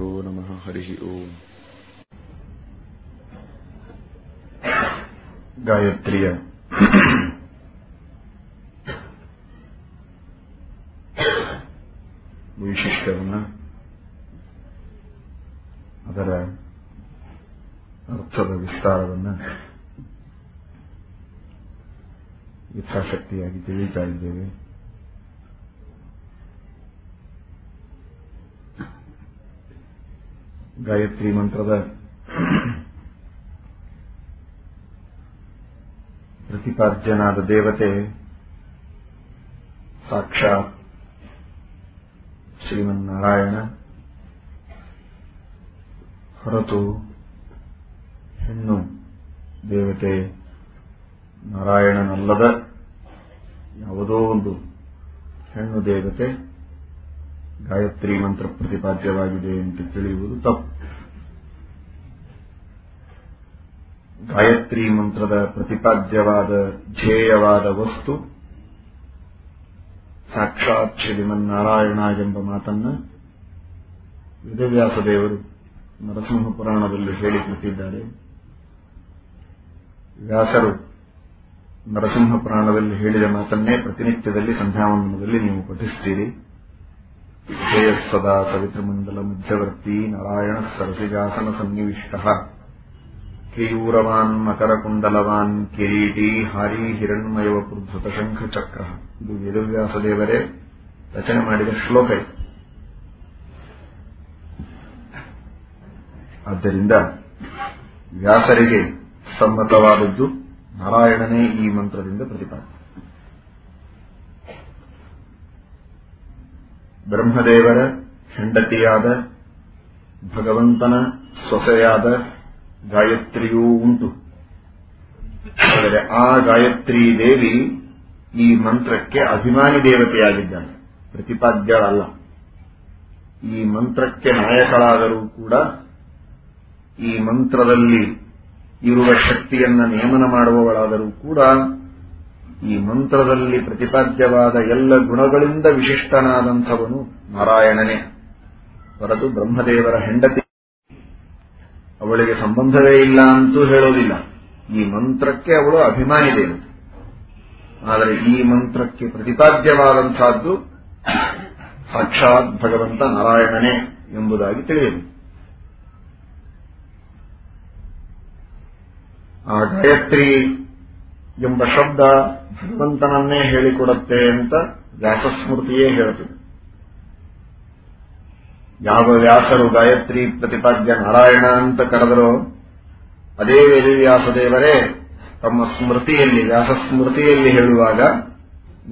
गुरुभ्यो नमः हरिः ओम् ಗಾಯತ್ರಿಯ ವೈಶಿಷ್ಟ್ಯವನ್ನ ಅದರ ಅರ್ಥದ ವಿಸ್ತಾರವನ್ನ ಯಥಾಶಕ್ತಿಯಾಗಿ ತಿಳಿತಾ ಇದ್ದೇವೆ ಗಾಯತ್ರಿ ಮಂತ್ರದ ಪ್ರತಿಪಾದ್ಯನಾದ ದೇವತೆ ಸಾಕ್ಷಾತ್ ಶ್ರೀಮನ್ನಾರಾಯಣ ಹೊರತು ಹೆಣ್ಣು ದೇವತೆ ನಾರಾಯಣನಲ್ಲದ ಯಾವುದೋ ಒಂದು ಹೆಣ್ಣು ದೇವತೆ ಗಾಯತ್ರಿ ಮಂತ್ರ ಪ್ರತಿಪಾದ್ಯವಾಗಿದೆ ಅಂತ ತಿಳಿಯುವುದು ತಪ್ಪು. ಗಾಯತ್ರಿ ಮಂತ್ರದ ಪ್ರತಿಪಾದ್ಯವಾದ ಧ್ಯೇಯವಾದ ವಸ್ತು, ಸಾಕ್ಷಾತ್ ಶ್ರೀಮನ್ನಾರಾಯಣ ಎಂಬ ಮಾತನ್ನ ವೇದವ್ಯಾಸ ದೇವರು ನರಸಿಂಹ ಪುರಾಣದಲ್ಲಿ ಹೇಳಿಕೊಟ್ಟಿದ್ದಾರೆ. ವ್ಯಾಸರು ನರಸಿಂಹ ಪುರಾಣದಲ್ಲಿ ಹೇಳಿದ ಮಾತನ್ನೇ ಪ್ರತಿನಿತ್ಯದಲ್ಲಿ ಸಂಧ್ಯಾವಂದನದಲ್ಲಿ ನೀವು ಪಠಿಸ್ತೀರಿ. ಸದಾ ಸವಿತೃಮಂಡಲ ಮಧ್ಯವರ್ತಿ ನಾರಾಯಣ ಸರಸಿಜಾಸನ ಸನ್ನಿವಿಷ್ಟ. ಕೇಯೂರವಾನ್ ಮಕರಕುಂಡಲವಾನ್ ಕಿರೀಟಿ ಹಾರಿ ಹಿರಣ್ಮಯವ ಪೃಥೃತ ಶಂಖ ಚಕ್ರ ಇದು ವೇದವ್ಯಾಸ ದೇವರೇ ರಚನೆ ಮಾಡಿದ ಶ್ಲೋಕ ಆದ್ದರಿಂದ ವ್ಯಾಸರಿಗೆ ಸಮ್ಮತವಾದದ್ದು ನಾರಾಯಣನೇ ಈ ಮಂತ್ರದಿಂದ ಪ್ರತಿಪಾದನೆ ಬ್ರಹ್ಮದೇವರ ಹೆಂಡತಿಯಾದ ಭಗವಂತನ ಸೊಸೆಯಾದ ಗಾಯತ್ರಿಯೂ ಉಂಟು. ಆದರೆ ಆ ಗಾಯತ್ರಿ ದೇವಿ ಈ ಮಂತ್ರಕ್ಕೆ ಅಭಿಮಾನಿ ದೇವತೆಯಾಗಿದ್ದಾನೆ. ಪ್ರತಿಪಾದ್ಯಳಲ್ಲ ಈ ಮಂತ್ರಕ್ಕೆ ನಾಯಕಳಾದರೂ ಕೂಡ ಈ ಮಂತ್ರದಲ್ಲಿ ಇರುವ ಶಕ್ತಿಯನ್ನು ನೇಮನ ಮಾಡುವವಳಾದರೂ ಕೂಡ ಈ ಮಂತ್ರದಲ್ಲಿ ಪ್ರತಿಪಾದ್ಯವಾದ ಎಲ್ಲ ಗುಣಗಳಿಂದ ವಿಶಿಷ್ಟನಾದಂಥವನು ನಾರಾಯಣನೇ. ಹೊರತು ಬ್ರಹ್ಮದೇವರ ಹೆಂಡತಿ ಅವಳಿಗೆ ಸಂಬಂಧವೇ ಇಲ್ಲ ಅಂತೂ ಹೇಳೋದಿಲ್ಲ. ಈ ಮಂತ್ರಕ್ಕೆ ಅವಳು ಅಭಿಮಾನಿ ಆದರೆ ಈ ಮಂತ್ರಕ್ಕೆ ಪ್ರತಿಪಾದ್ಯವಾದಂಥದ್ದು ಸಾಕ್ಷಾತ್ ಭಗವಂತ ನಾರಾಯಣನೇ ಎಂಬುದಾಗಿ ತಿಳಿಯಬೇಕು. ಆ ಗಾಯತ್ರಿ ಎಂಬ ಶಬ್ದ ಭಗವಂತನನ್ನೇ ಹೇಳಿಕೊಡತ್ತೆ ಅಂತ ವ್ಯಾಸಸ್ಮೃತಿಯೇ ಹೇಳುತ್ತದೆ ಯಾವ ವ್ಯಾಸರು ಗಾಯತ್ರಿ ಪ್ರತಿಪಾದ್ಯ ನಾರಾಯಣ ಅಂತ ಕರೆದರೋ ಅದೇ ವೇದಿವ್ಯಾಸದೇವರೇ ತಮ್ಮ ಸ್ಮೃತಿಯಲ್ಲಿ, ವ್ಯಾಸಸ್ಮೃತಿಯಲ್ಲಿ ಹೇಳುವಾಗ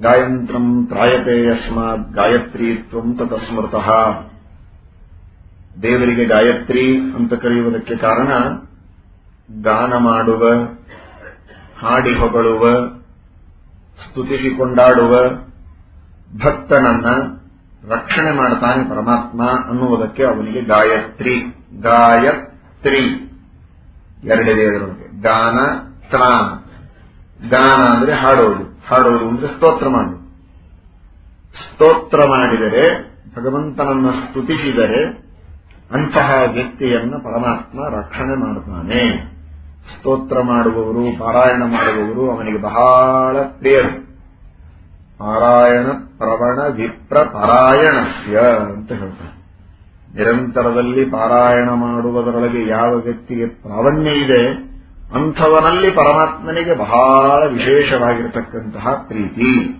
ಗಾಯಂತ್ರಂ ತ್ರಾಯತೆ ಯಸ್ಮಾತ್ ಗಾಯತ್ರಿ ದೇವರಿಗೆ ಗಾಯತ್ರಿ ಅಂತ ಕರೆಯುವುದಕ್ಕೆ ಕಾರಣ ಗಾನ ಮಾಡುವ, ಹಾಡಿ ಹೊಗಳುವ ಸ್ತುತಿಸಿ ಕೊಂಡಾಡುವ ಭಕ್ತನನ್ನ ರಕ್ಷಣೆ ಮಾಡ್ತಾನೆ ಪರಮಾತ್ಮ ಅನ್ನುವುದಕ್ಕೆ ಅವನಿಗೆ ಗಾಯತ್ರಿ. ಗಾಯತ್ರಿ. ಎರಡಿದೆ ಅದರೊಳಗೆ ಗಾನ ತ್ರಾಣ ಗಾನ ಅಂದ್ರೆ ಹಾಡೋದು. ಹಾಡೋದು ಅಂದ್ರೆ ಸ್ತೋತ್ರ ಮಾಡುದು ಸ್ತೋತ್ರ ಮಾಡಿದರೆ, ಭಗವಂತನನ್ನ ಸ್ತುತಿಸಿದರೆ ಅಂತಹ ವ್ಯಕ್ತಿಯನ್ನ ಪರಮಾತ್ಮ ರಕ್ಷಣೆ ಮಾಡುತ್ತಾನೆ ಸ್ತೋತ್ರ ಮಾಡುವವರು, ಪಾರಾಯಣ ಮಾಡುವವರು ಅವನಿಗೆ ಬಹಳ ಪ್ರಿಯರು. ಪಾರಾಯಣ ಪ್ರವಣ ವಿಪ್ರ ಪಾರಾಯಣಸ್ಯ ಅಂತ ಹೇಳ್ತಾರೆ. ನಿರಂತರದಲ್ಲಿ ಪಾರಾಯಣ ಮಾಡುವುದರೊಳಗೆ ಯಾವ ವ್ಯಕ್ತಿಗೆ ಪ್ರಾವಣ್ಯ ಇದೆ, ಅಂಥವನಲ್ಲಿ ಪರಮಾತ್ಮನಿಗೆ ಬಹಳ ವಿಶೇಷವಾಗಿರತಕ್ಕಂತಹ ಪ್ರೀತಿ.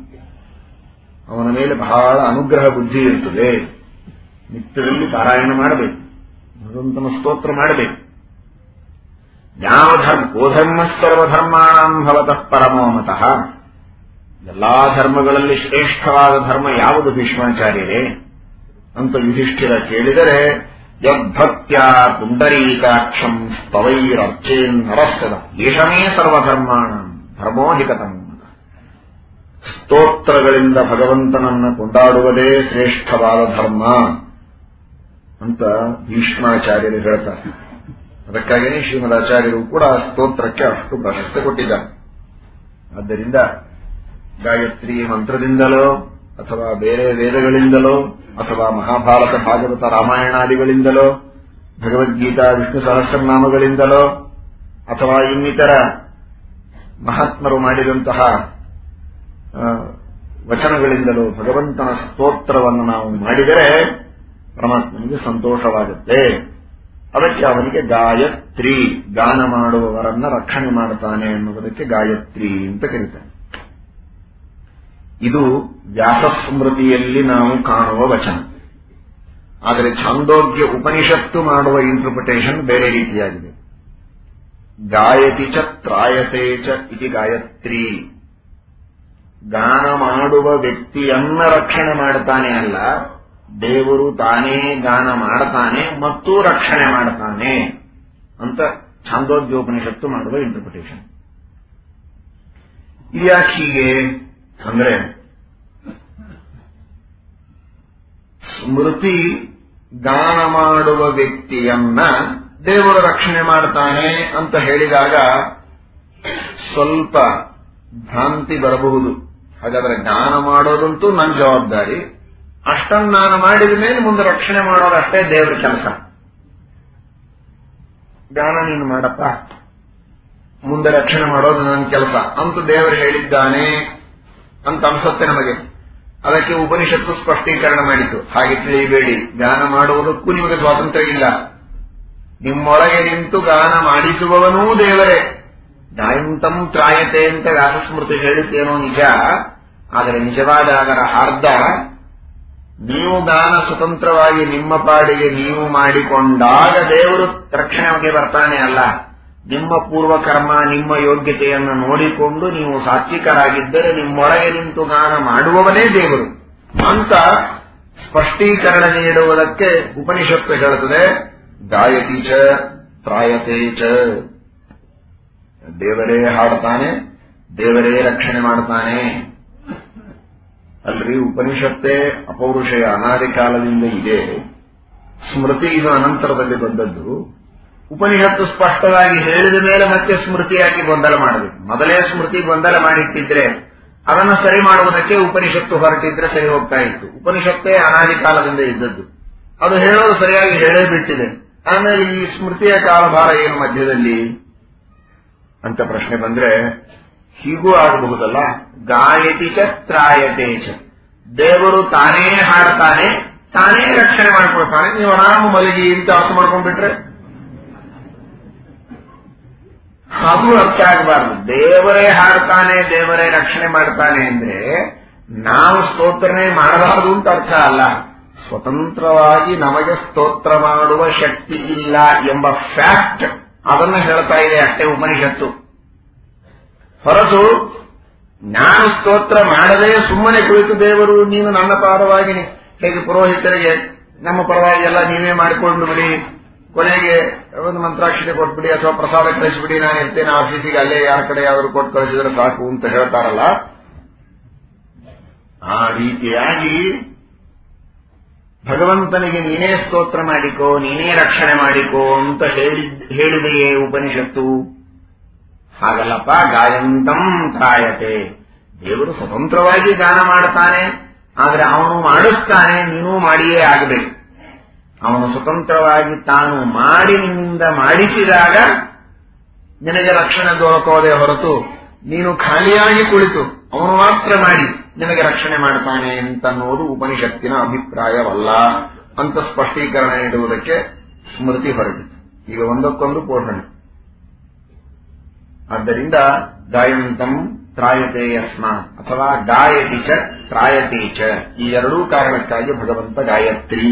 ಅವನ ಮೇಲೆ ಬಹಳ ಅನುಗ್ರಹ ಬುದ್ಧಿ ಇರುತ್ತದೆ ನಿತ್ಯದಲ್ಲಿ ಪಾರಾಯಣ ಮಾಡಬೇಕು. ಭಗವಂತನ ಸ್ತೋತ್ರ ಮಾಡಬೇಕು. ಯಾವ ಧರ್ಮ ಗೋಧರ್ಮ ಸರ್ವಧರ್ಮಾಣಂ ಭವತಃ ಪರಮೋಮತಃ ಎಲ್ಲಾ ಧರ್ಮಗಳಲ್ಲಿ ಶ್ರೇಷ್ಠವಾದ ಧರ್ಮ ಯಾವುದು ಭೀಷ್ಮಾಚಾರ್ಯರೇ? ಅಂತ ಯುಧಿಷ್ಠಿರ ಕೇಳಿದರೆ, ಯದ್ಭಕ್ತ್ಯ ಪುಂಡರೀಕಾಕ್ಷಂ ಸ್ತವೈರರ್ಚೇನ್ ನರಸ್ಸದ, ಏಷಮೇ ಸರ್ವಧರ್ಮಾಣ ಧರ್ಮೋಧಿಕತಂ. ಸ್ತೋತ್ರಗಳಿಂದ ಭಗವಂತನನ್ನು ಕೊಂಡಾಡುವುದೇ ಶ್ರೇಷ್ಠವಾದ ಧರ್ಮ ಅಂತ ಭೀಷ್ಮಾಚಾರ್ಯರು ಹೇಳ್ತಾರೆ. ಅದಕ್ಕಾಗಿಯೇ ಶ್ರೀಮದಾಚಾರ್ಯರು ಕೂಡ ಸ್ತೋತ್ರಕ್ಕೆ ಅಷ್ಟು ಪ್ರಶಸ್ತಿ ಕೊಟ್ಟಿದ್ದಾರೆ. ಆದ್ದರಿಂದ ಗಾಯತ್ರಿ ಮಂತ್ರದಿಂದಲೋ, ಅಥವಾ ಬೇರೆ ವೇದಗಳಿಂದಲೋ, ಅಥವಾ ಮಹಾಭಾರತ ಭಾಗವತ ರಾಮಾಯಣಾದಿಗಳಿಂದಲೋ, ಭಗವದ್ಗೀತಾ ವಿಷ್ಣು ಸಹಸ್ರನಾಮಗಳಿಂದಲೋ, ಅಥವಾ ಇನ್ನಿತರ ಮಹಾತ್ಮರು ಮಾಡಿದಂತಹ ವಚನಗಳಿಂದಲೂ ಭಗವಂತನ ಸ್ತೋತ್ರವನ್ನು ನಾವು ಮಾಡಿದರೆ ಪರಮಾತ್ಮನಿಗೆ ಸಂತೋಷವಾಗುತ್ತೆ. ಅದಕ್ಕೆ ಅವನಿಗೆ ಗಾಯತ್ರಿ, ಗಾನ ಮಾಡುವವರನ್ನ ರಕ್ಷಣೆ ಮಾಡುತ್ತಾನೆ ಎನ್ನುವುದಕ್ಕೆ ಗಾಯತ್ರಿ ಅಂತ ಕರೀತಾನೆ ಇದು ವ್ಯಾಸಸ್ಮೃತಿಯಲ್ಲಿ ನಾವು ಕಾಣುವ ವಚನ. ಆದರೆ ಛಾಂದೋಗ್ಯ ಉಪನಿಷತ್ತು ಮಾಡುವ ಇಂಟರ್ಪ್ರಿಟೇಷನ್ ಬೇರೆ ರೀತಿಯಾಗಿದೆ. ಗಾಯತಿ ಚ ತ್ರಾಯತೆ ಚ ಇತಿ ಗಾಯತ್ರಿ. ಗಾನ ಮಾಡುವ ವ್ಯಕ್ತಿಯನ್ನ ರಕ್ಷಣೆ ಮಾಡ್ತಾನೆ ಅಲ್ಲ ದೇವರು ತಾನೇ ಗಾನ ಮಾಡ್ತಾನೆ ಮತ್ತು ರಕ್ಷಣೆ ಮಾಡ್ತಾನೆ ಅಂತ ಛಾಂದೋದ್ಯೋಪನಿಷತ್ತು ಮಾಡುವ ಇಂಟರ್ಪ್ರಿಟೇಷನ್ ಈ ಹೀಗೆ ಅಂದ್ರೆ ಸ್ಮೃತಿ ಗಾನ ಮಾಡುವ ವ್ಯಕ್ತಿಯನ್ನ ದೇವರು ರಕ್ಷಣೆ ಮಾಡ್ತಾನೆ ಅಂತ ಹೇಳಿದಾಗ ಸ್ವಲ್ಪ ಭ್ರಾಂತಿ ಬರಬಹುದು. ಹಾಗಾದರೆ ಗಾನ ಮಾಡೋದಂತೂ ನನ್ನ ಜವಾಬ್ದಾರಿ. ಅಷ್ಟನ್ನು ನಾನು ಮಾಡಿದ ಮೇಲೆ ಮುಂದೆ ರಕ್ಷಣೆ ಮಾಡೋದಷ್ಟೇ ದೇವರ ಕೆಲಸ. ಗಾನ ನೀನು ಮಾಡಪ್ಪ. ಮುಂದೆ ರಕ್ಷಣೆ ಮಾಡೋದು ನನ್ನ ಕೆಲಸ ಅಂತ ದೇವರು ಹೇಳಿದ್ದಾನೆ ಅಂತ ಅನ್ಸುತ್ತೆ ನಮಗೆ. ಅದಕ್ಕೆ ಉಪನಿಷತ್ತು ಸ್ಪಷ್ಟೀಕರಣ ಮಾಡಿತು ಹಾಗೆ ತಿಳಿಯಬೇಡಿ. ಗಾನ ಮಾಡುವುದಕ್ಕೂ ನಿಮಗೆ ಸ್ವಾತಂತ್ರ್ಯ ಇಲ್ಲ. ನಿಮ್ಮೊಳಗೆ ನಿಂತು ಗಾನ ಮಾಡಿಸುವವನೂ ದೇವರೇ. ಗಾಯಂತಂ ತ್ರಾಯತೆ ಅಂತ ವ್ಯಾಸಸ್ಮೃತಿ ಹೇಳುತ್ತೇನೋ ನಿಜ. ಆದರೆ ನಿಜವಾದ ಅದರ ಅರ್ಧ ನೀವು ದಾನ ಸ್ವತಂತ್ರವಾಗಿ ನಿಮ್ಮ ಪಾಡಿಗೆ ನೀವು ಮಾಡಿಕೊಂಡಾಗ ದೇವರು ರಕ್ಷಣೆಗೆ ಬರ್ತಾನೆ ಅಲ್ಲ. ನಿಮ್ಮ ಪೂರ್ವ ಕರ್ಮ ನಿಮ್ಮ ಯೋಗ್ಯತೆಯನ್ನು ನೋಡಿಕೊಂಡು ನೀವು ಸಾತ್ವಿಕರಾಗಿದ್ದರೆ ನಿಮ್ಮೊಳಗೆ ನಿಂತು ಗಾನ ಮಾಡುವವನೇ ದೇವರು. ಅಂತ ಸ್ಪಷ್ಟೀಕರಣ ನೀಡುವುದಕ್ಕೆ ಉಪನಿಷತ್ತು ಹೇಳುತ್ತದೆ. ಗಾಯತಿ ಚ, ತ್ರಾಯತೆ ಚ. ದೇವರೇ ಹಾಡ್ತಾನೆ ದೇವರೇ ರಕ್ಷಣೆ ಮಾಡ್ತಾನೆ ಅಲ್ರಿ ಉಪನಿಷತ್ತೇ ಅಪೌರುಷಯ ಅನಾದಿ ಕಾಲದಿಂದ ಇದೆ. ಸ್ಮೃತಿ ಇದು ಅನಂತರದಲ್ಲಿ ಬಂದದ್ದು. ಉಪನಿಷತ್ತು ಸ್ಪಷ್ಟವಾಗಿ ಹೇಳಿದ ಮೇಲೆ ಮತ್ತೆ ಸ್ಮೃತಿಯಾಗಿ ಗೊಂದಲ ಮಾಡಬೇಕು. ಮೊದಲೇ ಸ್ಮೃತಿ ಗೊಂದಲ ಮಾಡಿಟ್ಟಿದ್ರೆ ಅದನ್ನು ಸರಿ ಮಾಡುವುದಕ್ಕೆ ಉಪನಿಷತ್ತು ಹೊರಟಿದ್ರೆ ಸರಿ ಹೋಗ್ತಾ ಇತ್ತು. ಉಪನಿಷತ್ತೇ ಅನಾದಿ ಕಾಲದಿಂದ ಇದ್ದದ್ದು. ಅದು ಹೇಳೋದು ಸರಿಯಾಗಿ ಹೇಳೇ ಬಿಟ್ಟಿದೆ. ಆಮೇಲೆ ಈ ಸ್ಮೃತಿಯ ಕಾಲಭಾರ ಏನು ಮಧ್ಯದಲ್ಲಿ? ಅಂತ ಪ್ರಶ್ನೆ ಬಂದ್ರೆ ಹೀಗೂ ಆಗಬಹುದಲ್ಲ? ಗಾಯತಿ ಚ, ತ್ರಾಯತೆ ಚ. ದೇವರು ತಾನೇ ಹಾಡ್ತಾನೆ, ತಾನೇ ರಕ್ಷಣೆ ಮಾಡ್ಕೊಳ್ತಾನೆ. ನೀವು ಆರಾಮ ಮಲಗಿ ಅಂತ ಅರ್ಥ ಮಾಡ್ಕೊಂಡ್ಬಿಟ್ರೆ? ಅದು ಅರ್ಥ ಆಗಬಾರ್ದು. ದೇವರೇ ಹಾಡ್ತಾನೆ, ದೇವರೇ ರಕ್ಷಣೆ ಮಾಡ್ತಾನೆ ಅಂದ್ರೆ ನಾವು ಸ್ತೋತ್ರನೇ ಮಾಡಬಾರದು ಅಂತ ಅರ್ಥ ಅಲ್ಲ. ಸ್ವತಂತ್ರವಾಗಿ ನಮಗೆ ಸ್ತೋತ್ರ ಮಾಡುವ ಶಕ್ತಿ ಇಲ್ಲ ಎಂಬ ಫ್ಯಾಕ್ಟ್ ಅದನ್ನು ಹೇಳ್ತಾ ಇದೆ ಅಷ್ಟೇ ಉಪನಿಷತ್ತು. ಹೊರತು ನಾನು ಸ್ತೋತ್ರ ಮಾಡದೇ ಸುಮ್ಮನೆ ಕುಳಿತು ದೇವರು, ನೀನು ನನ್ನ ಪಾರವಾಗಿ ಹೇಗೆ ಪುರೋಹಿತರಿಗೆ, ನಮ್ಮ ಪರವಾಗಿ ಎಲ್ಲ ನೀವೇ ಮಾಡಿಕೊಂಡು ಬಿಡಿ. ಕೊನೆಗೆ ಒಂದು ಮಂತ್ರಾಕ್ಷತೆ ಕೊಟ್ಬಿಡಿ, ಅಥವಾ ಪ್ರಸಾದ ಕಳಿಸ್ಬಿಡಿ, ನಾನು ಇರ್ತೇನೆ ಆಫೀಸಿಗೆ, ಅಲ್ಲೇ ಯಾರ ಕಡೆ ಯಾವ್ದು ಕೊಟ್ಟು ಕಳಿಸಿದ್ರೆ ಸಾಕು ಅಂತ ಹೇಳ್ತಾರಲ್ಲ. ಆ ರೀತಿಯಾಗಿ ಭಗವಂತನಿಗೆ ನೀನೇ ಸ್ತೋತ್ರ ಮಾಡಿಕೋ, ನೀನೇ ರಕ್ಷಣೆ ಮಾಡಿಕೋ ಅಂತ ಹೇಳಿದ್- ಹೇಳಿದೆಯೇ ಉಪನಿಷತ್ತು. ಹಾಗಲ್ಲಪ್ಪ, ಗಾಯಂತಂ ತಾಯತೆ ದೇವರು ಸ್ವತಂತ್ರವಾಗಿ ಗಾನ ಮಾಡ್ತಾನೆ, ಆದರೆ ಅವನು ಮಾಡಿಸ್ತಾನೆ, ನೀನು ಮಾಡಿಯೇ ಆಗಬೇಕು. ಅವನು ಸ್ವತಂತ್ರವಾಗಿ ತಾನು ಮಾಡಿ ನಿನ್ನಿಂದ ಮಾಡಿಸಿದಾಗ ನಿನಗೆ ರಕ್ಷಣೆ ದೊರಕೋದೆ ಹೊರತು ನೀನು ಖಾಲಿಯಾಗಿ ಕುಳಿತು, ಅವನು ಮಾತ್ರ ಮಾಡಿ ನಿನಗೆ ರಕ್ಷಣೆ ಮಾಡ್ತಾನೆ ಅಂತನ್ನುವುದು ಉಪನಿಷತ್ತಿನ ಅಭಿಪ್ರಾಯವಲ್ಲ ಅಂತ ಸ್ಪಷ್ಟೀಕರಣ ನೀಡುವುದಕ್ಕೆ ಸ್ಮೃತಿ ಹೊರಟಿತು. ಈಗ ಒಂದಕ್ಕೊಂದು ಪೋಷಣೆ ಆದ್ದರಿಂದ ಗಾಯಂತಂ ತ್ರಾಯತೆ ಯಸ್ಮಾತ್ ಅಥವಾ ಗಾಯತಿ ಚ ತ್ರಾಯತಿ ಚ ಈ ಎರಡೂ ಕಾರಣಕ್ಕಾಗಿ ಭಗವಂತ ಗಾಯತ್ರಿ.